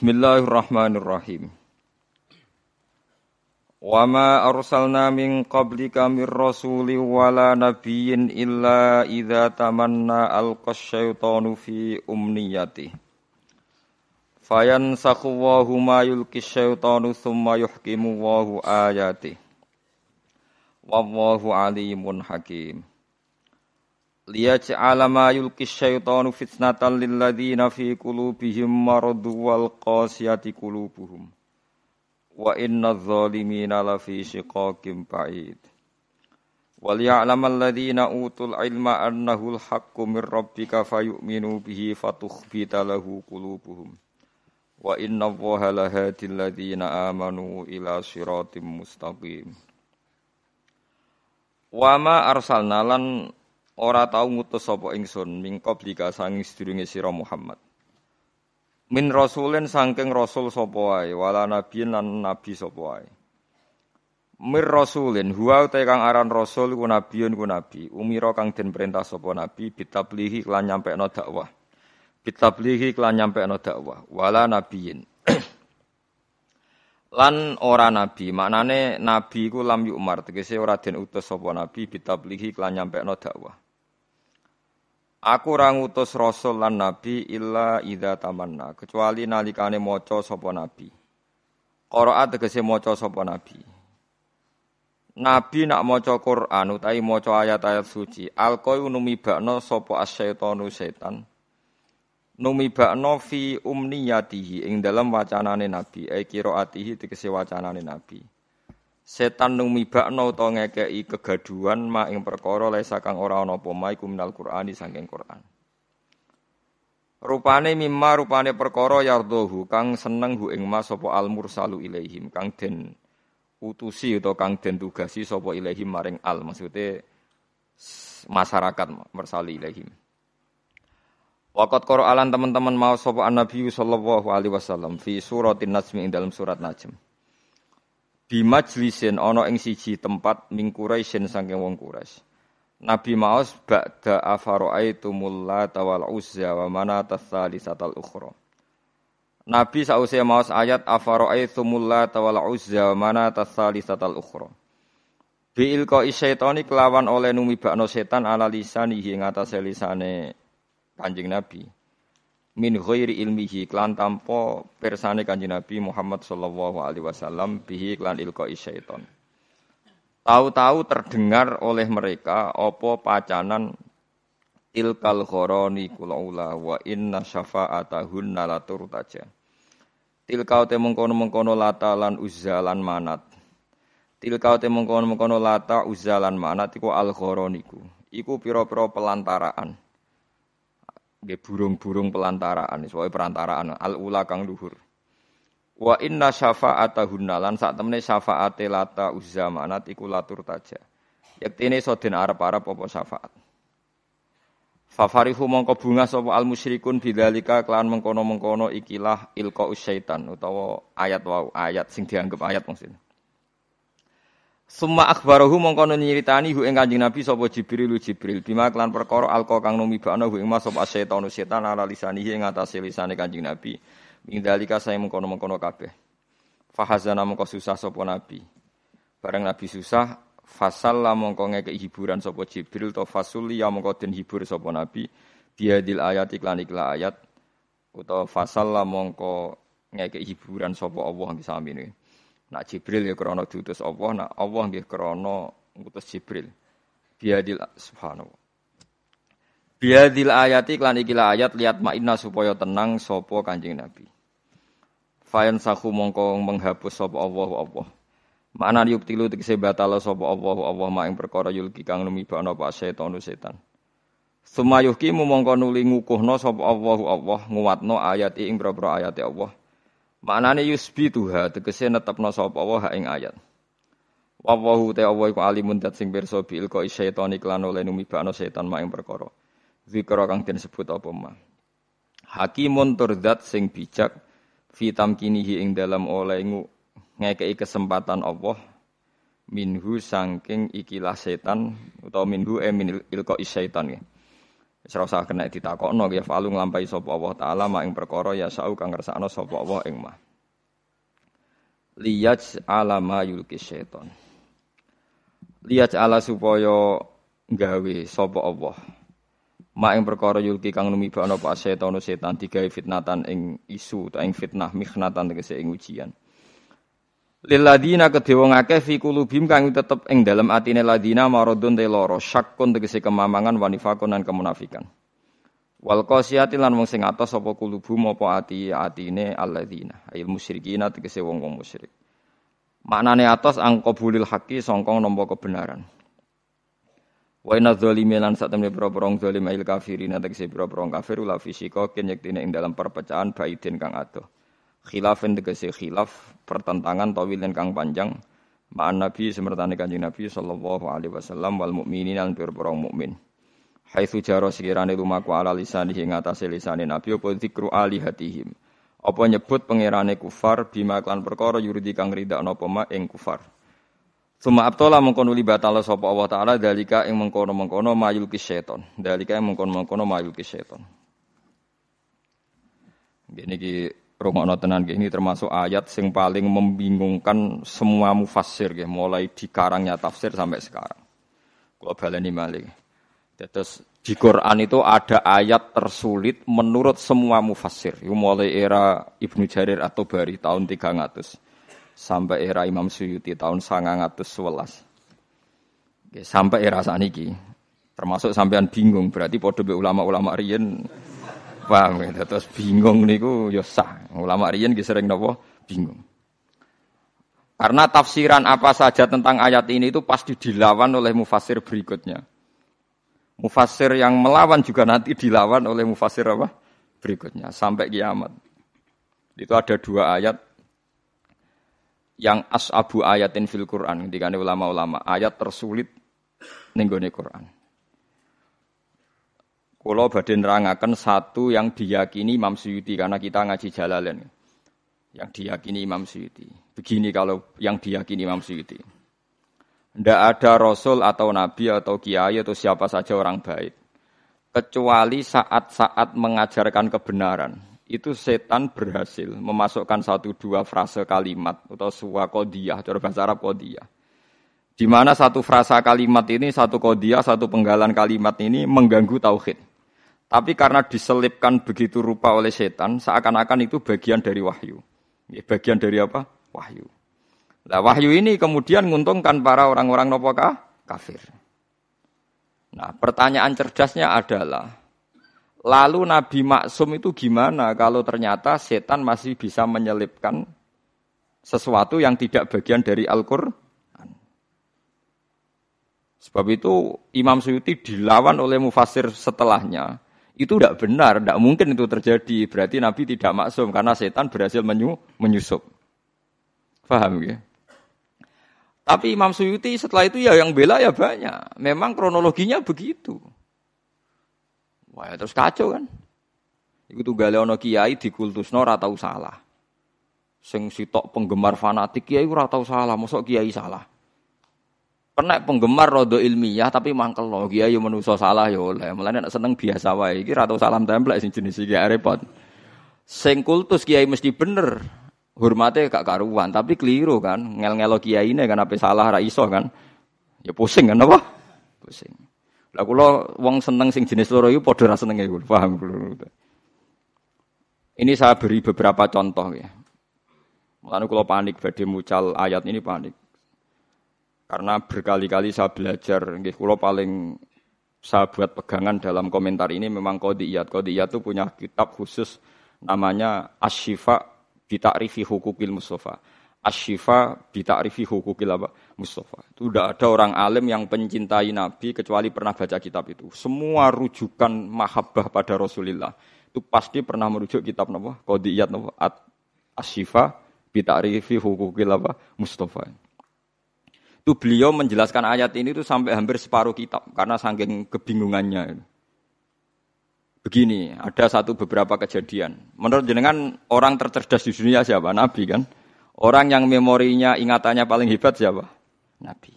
Bismillahirrahmanirrahim. Wa ma arsalna min qablika min rasuli wala nabiyyin illa idza tamanna alqa syaitanu fi umniyati. Fayansakhu Allahu ma yulki syaitanu thumma yuhkimu Allahu ayati. Wallahu alimun hakim liyaj'ala ma yulki syaitanu fitnatan lil ladzina fi qulubihim maradu wal qasiyati qulubuhum wa inna adh-dhalimina lafi shiqaqin ba'id wal ya'lam alladhina utul ilma annahu al-haqqu min rabbika fayu'minu bihi fatukhbita lahu qulubuhum wa inna allaha lahadi alladhina amanu ila siratim mustaqim wa ma arsalna lan ora tau ngutus sapa ingsun ming qablika sanging sedurunge sira Muhammad. Min rasulin sangking rasul sapa wae wala nabiyin lan nabi sapa wae. Mir rasulin huwa te kang aran rasul ku nabiyun ku nabi. Umira kang den perintah sapa nabi bitablihi lan nyampekno dakwah. Bitablihi lan nyampekno dakwah wala nabiyin. lan ora nabi maknane nabi ku lam yumar tegese ora den utus sapa nabi bitablihi lan nyampekno dakwah Aku ora ngutus rasul lan nabi illa idza tamanna, kecuali nalikane maca sapa nabi. Qiraat tegese maca sapa nabi. Nabi nak maca Quran utawi maca ayat-ayat suci, alqoi numibakno sapa asyaitonu setan. Numibakno fi umniyatihi ing dalam wacanane nabi, ai qiraatihi tegese wacanane nabi setan numibakno utawa ngekeki kegaduhan ma ing perkara lesa kang ora ana apa ma iku minal Qur'ani saking Qur'an. Rupane mimma rupane perkara yardohu kang seneng hu ing mas sapa al mursalu ilaihim kang den utusi utawa kang den tugasi sapa ilaihim maring al maksude masyarakat mursali ilaihim. Waqat Qur'an teman-teman mau sapa Nabi sallallahu alaihi wasallam fi suratin Najm ing dalam surat Najm bi majlisin ana ing siji tempat ming Quraisyin saking wong Quraisy. Nabi maos ba'da afara'aitumul lata wal uzza wa manata tsalisatal ukhra. Nabi sause maos ayat afara'aitumul lata wal uzza wa manata tsalisatal ukhra. Bi ilqa syaitani kelawan oleh numibakno setan ala lisanihi ing atase lisane Kanjeng Nabi min ghairi ilmihi klan tanpa persane Kanjeng Nabi Muhammad sallallahu alaihi wasallam bihi klan ilqa syaiton. Tahu-tahu terdengar oleh mereka apa pacanan tilkal khoroni kulaula wa inna syafa'atahunna la turtaja. Tilkau te mengkono-mengkono lata lan uzza lan manat. Tilkau te mengkono-mengkono lata uzza lan manat iku al khoroniku. Iku pira-pira pelantaraan nggih burung-burung pelantaraan, soal perantaraan al-ula kang luhur. Wa inna syafa'atahunna lan sak temene syafaate lata uzzamanat iku latur taja. Yektene so den arep-arep apa syafaat. Fafarihu mongko bunga sapa al musyrikun bidzalika kelan mengkono-mengkono ikilah ilqa syaitan utawa ayat wau ayat sing dianggap ayat maksudnya. Summa akhbarahu mongko nyiritani hu ing Kanjeng Nabi sapa Jibril Jibril bima klan perkara alqa kang numibakno hu ing mas sapa setan ala lisanihi ing atase lisane Kanjeng Nabi. Ing dalika saya mengkono-mengkono kabeh. Fahazana mongko susah sapa Nabi. Bareng Nabi susah fasalla mongko ngeke hiburan sapa Jibril to fasul ya mongko den hibur sapa Nabi biadil ayat iklan iklan ayat utawa fasalla mongko ngeke hiburan sapa Allah ngisami Nak Jibril ya krana diutus Allah, nak Allah nggih krana ngutus Jibril. Biadil subhanahu. Biadil ayati klan ikilah ayat lihat ma'inna supaya tenang sapa Kanjeng Nabi. Fayan sahu mongko menghapus sapa Allah Allah. Mana tilu tegese batal sapa Allah Allah mak ing perkara yulki kang numibana apa setan setan. Sumayuhki mongko nuli ngukuhno sapa Allah Allah nguwatno ayat ing boro ayat Allah. Maknane tuha tegese netepno sapa wa ing ayat. Wallahu ta Allah iku alimun dat sing pirsa bil ko syaitan iklan oleh numibakno setan mak ing perkara. Zikra kang den sebut apa ma. Hakimun turdat sing bijak fi tamkinihi ing dalam oleh ngekei kesempatan Allah minhu sangking ikilah setan utawa minhu e min ilqa syaitan ya. Usah kena ditakokno ya falu nglampahi sapa Allah taala mak ing perkara ya sau kang ngersakno sapa Allah ing mah. Liyaj alama yulki syaiton. Liyaj ala supaya gawe sapa Allah. Mak ing perkara yulki kang numibakno apa setan setan digawe fitnatan ing isu ta ing fitnah mikhnatan tegese ing ujian. Lilladina kedhe wong akeh fi kulubim kang tetep ing dalem atine ladina maradun te lara syakkun tegese kemamangan wanifakun lan kemunafikan. Wal qasiyati lan wong sing atos sapa kulubu apa ati atine alladzina ayil musyrikina tegese wong-wong musyrik. Maknane atos angkobulil haqi songkong nampa kebenaran. Wa inna dzalimin lan satemene pira-pira zalim ayil kafirin tegese pira-pira kafir la fisika ing dalam perpecahan baidin kang adoh. Khilafin tegese khilaf pertentangan tawilin kang panjang ma'an nabi semertane kanjeng nabi sallallahu alaihi wasallam wal mukminin lan pira-pira mukmin. Haitsu jaro sekirane lumaku ala lisan ing atase lisane Nabi apa zikru alihatihim. Apa nyebut pangerane kufar bima klan perkara yuridi kang ridakno apa ma ing kufar. Suma abtola mengkono li batal sapa Allah taala dalika ing mengkono-mengkono mayul seton. Dalika ing mengkono-mengkono mayul seton. Gini ki rungokno tenan ini termasuk ayat sing paling membingungkan semua mufassir mulai di karangnya tafsir sampai sekarang. Kalau baleni malih. Terus di Quran itu ada ayat tersulit menurut semua mufassir. Mulai era Ibnu Jarir atau Bari tahun 300 sampai era Imam Suyuti tahun 911. Oke, sampai era saat ini. Termasuk sampean bingung berarti podo be ulama-ulama riyen paham ya. Terus bingung niku ya sah. Ulama riyen ki sering napa bingung. Karena tafsiran apa saja tentang ayat ini itu pasti dilawan oleh mufassir berikutnya. Mufasir yang melawan juga nanti dilawan oleh mufasir apa? Berikutnya sampai kiamat. Itu ada dua ayat yang as'abu ayatin fil Quran ketika ulama-ulama ayat tersulit nenggone Quran. Kulo badhe nerangaken satu yang diyakini Imam Suyuti karena kita ngaji Jalalain. Yang diyakini Imam Suyuti. Begini kalau yang diyakini Imam Suyuti. Tidak ada rasul atau nabi atau kiai atau siapa saja orang baik. Kecuali saat-saat mengajarkan kebenaran. Itu setan berhasil memasukkan satu dua frase kalimat atau suwa kodiyah, cara bahasa Arab kodiyah. Di mana satu frasa kalimat ini, satu kodiyah, satu penggalan kalimat ini mengganggu tauhid. Tapi karena diselipkan begitu rupa oleh setan, seakan-akan itu bagian dari wahyu. Bagian dari apa? Wahyu. Nah, wahyu ini kemudian menguntungkan para orang-orang nopokah kafir. Nah, pertanyaan cerdasnya adalah, lalu Nabi Maksum itu gimana kalau ternyata setan masih bisa menyelipkan sesuatu yang tidak bagian dari Al-Quran? Sebab itu Imam Suyuti dilawan oleh mufasir setelahnya. Itu tidak benar, tidak mungkin itu terjadi. Berarti Nabi tidak maksum karena setan berhasil menyusup. Faham ya? Tapi Imam Suyuti setelah itu ya yang bela ya banyak. Memang kronologinya begitu. Wah, ya terus kacau kan. Iku tunggale ana kiai dikultusno ora tau salah. Sing sitok penggemar fanatik kiai ora tau salah, mosok kiai salah. Kena penggemar rodo ilmiah tapi mangkel lo kiai menuso salah ya oleh. Mulane nek seneng biasa wae iki ora tau salam templek sing jenis iki repot. Sing kultus kiai mesti bener hormatnya gak karuan, tapi keliru kan, ngel-ngelo kiai ini kan apa salah ra iso kan. Ya pusing kan apa? Pusing. Lah kula wong seneng sing jenis loro iku padha ra senenge paham kula. Ini saya beri beberapa contoh ya. Mulane kula panik badhe mucal ayat ini panik. Karena berkali-kali saya belajar, nggih kula paling saya buat pegangan dalam komentar ini memang kodiyat. Kodiyat itu punya kitab khusus namanya Asyifa bita'rifi hukukil Mustafa. Asyifa bita'rifi hukukil apa? Mustafa. Itu tidak ada orang alim yang pencintai Nabi kecuali pernah baca kitab itu. Semua rujukan mahabbah pada Rasulullah itu pasti pernah merujuk kitab apa? Qodiyat apa? Asyifa bita'rifi hukukil apa? Mustafa. Itu beliau menjelaskan ayat ini itu sampai hampir separuh kitab karena saking kebingungannya. Begini, ada satu beberapa kejadian. Menurut jenengan orang tercerdas di dunia siapa? Nabi kan? Orang yang memorinya, ingatannya paling hebat siapa? Nabi.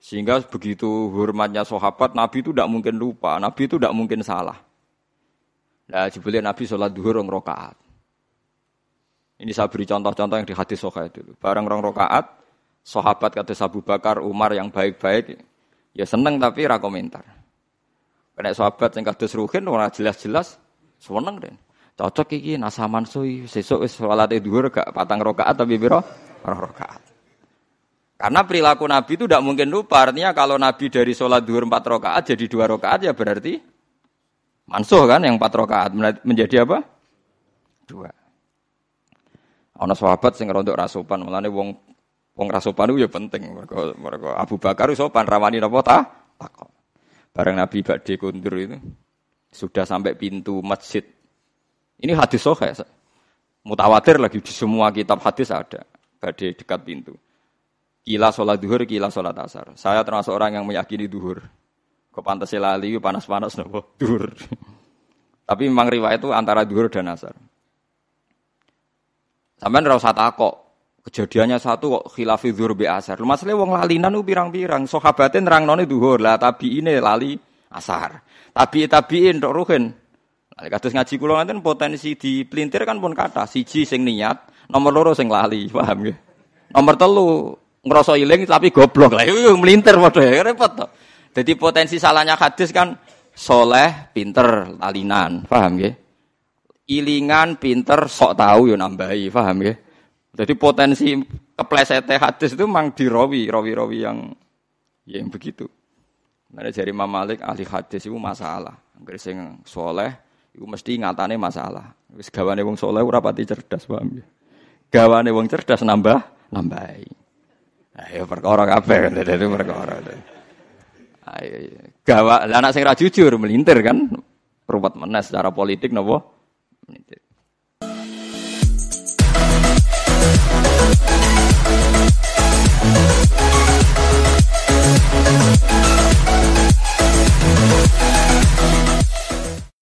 Sehingga begitu hormatnya sahabat, Nabi itu tidak mungkin lupa, Nabi itu tidak mungkin salah. Nah, jebule Nabi sholat duhur rong rokaat. Ini saya beri contoh-contoh yang di hadis soha dulu. Barang rong rokaat, sahabat kata Abu Bakar, Umar yang baik-baik, ya seneng tapi ra komentar. Karena sahabat yang kados ruhin ora jelas-jelas seneng deh. Cocok iki nasaman sui sesuk wis salate dhuwur gak patang rakaat tapi piro? rakaat. Karena perilaku Nabi itu tidak mungkin lupa. Artinya kalau Nabi dari sholat duhur empat rakaat jadi dua rakaat ya berarti mansuh kan yang empat rakaat menjadi apa? Dua. Ana sahabat sing rontok rasopan, mulane wong wong rasopan itu ya penting. Mereka, mereka Abu Bakar sopan rawani napa ta? Takok. Bareng Nabi badhe kundur itu sudah sampai pintu masjid. Ini hadis sahih. Mutawatir lagi di semua kitab hadis ada. Badhe dekat pintu. Kila sholat duhur, kila sholat asar. Saya termasuk orang yang meyakini duhur. Kok pantas lali, panas-panas nopo duhur. Tapi memang riwayat itu antara duhur dan asar. Sampai rasa takok. Kejadiannya satu kok khilafi duhur bi asar. Lu masalah wong lalinan u pirang-pirang. Sahabatnya nerang noni duhur lah. Tapi ini lali asar. Tapi tabiin dok ruhin. Kados ngaji kula ngaten potensi di pelintir kan pun kata siji sing niat, nomor loro sing lali, paham ya? Nomor telu ngerasa iling tapi goblok lah itu melintir padha ya repot to. Jadi potensi salahnya hadis kan soleh, pinter, lalinan, paham ya? Ilingan, pinter, sok tahu ya nambahi, paham ya? Jadi potensi kepleset hadis itu memang dirawi, rawi-rawi yang yang begitu. Nah, dari Imam Malik ahli hadis itu masalah. Angger sing soleh itu mesti ngatane masalah. Wis gawane wong soleh ora pati cerdas, paham ya? Gawane wong cerdas nambah nambahi. Ayo perkara kabeh dadi perkara. Ayo gawa lah anak sing ra jujur melintir kan ruwet meneh secara politik napa melintir.